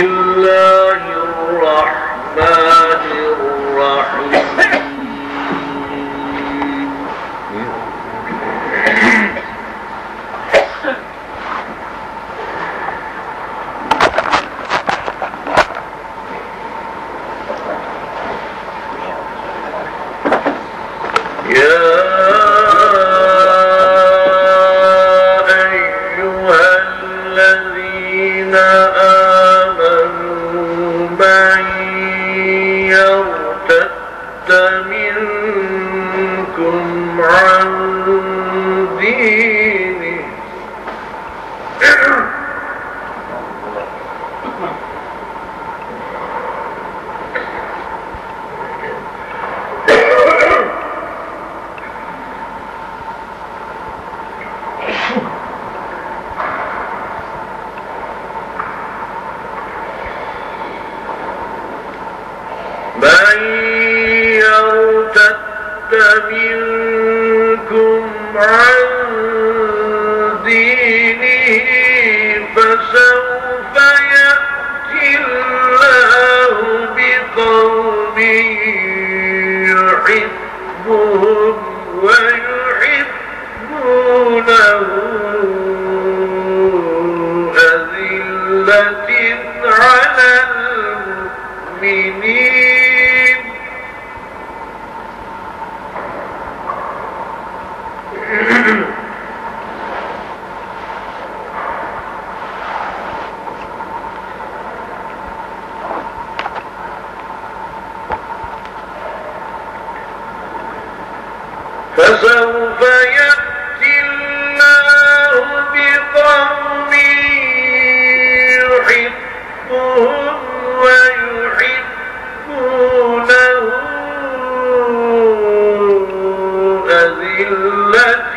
الله الرحمن الرحيم. يا أيها الذين آمنوا من يرتد منكم فسوف يأتي الله بقوم يحبهم ويحبونه أذلة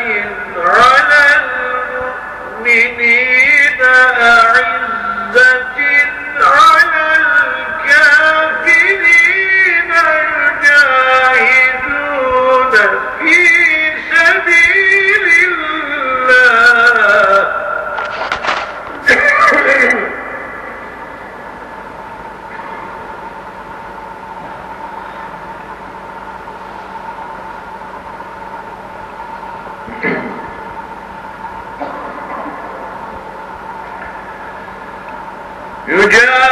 Good job.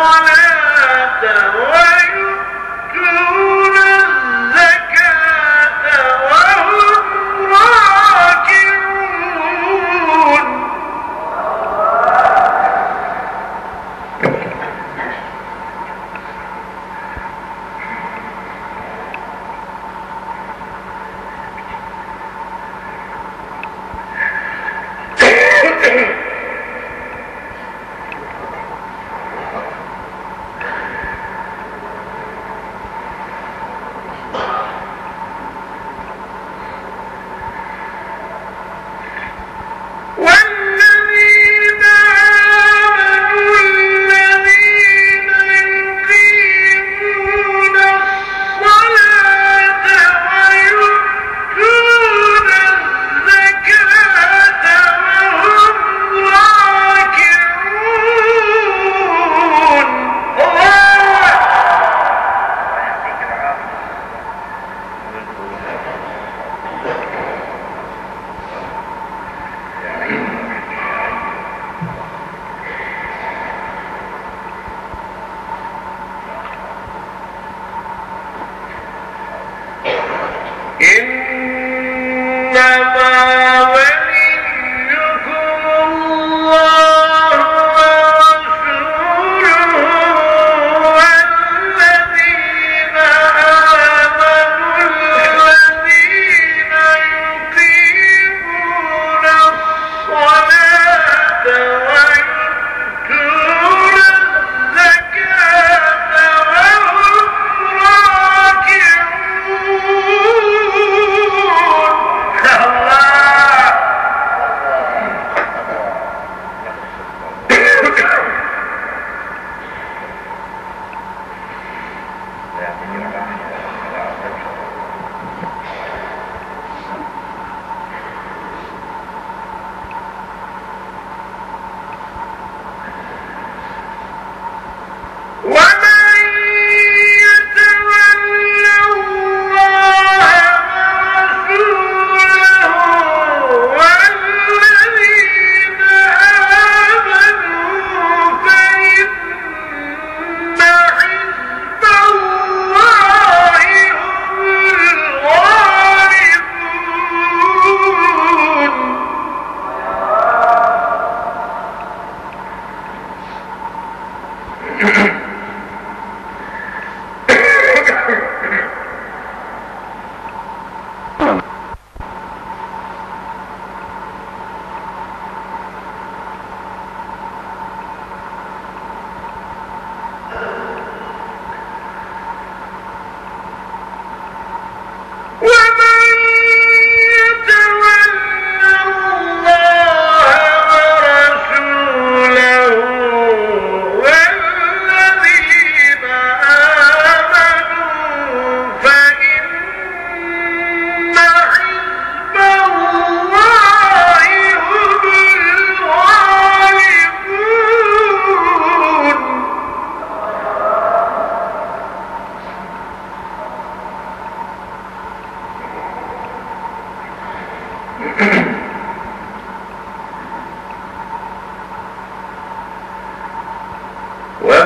one إنما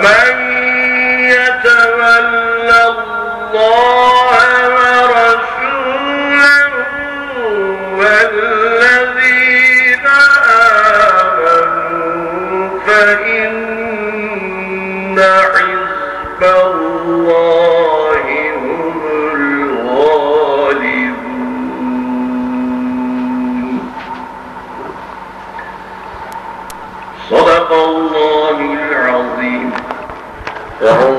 ومن يتول الله ورسوله والذين آمنوا فإن حزب الله 然后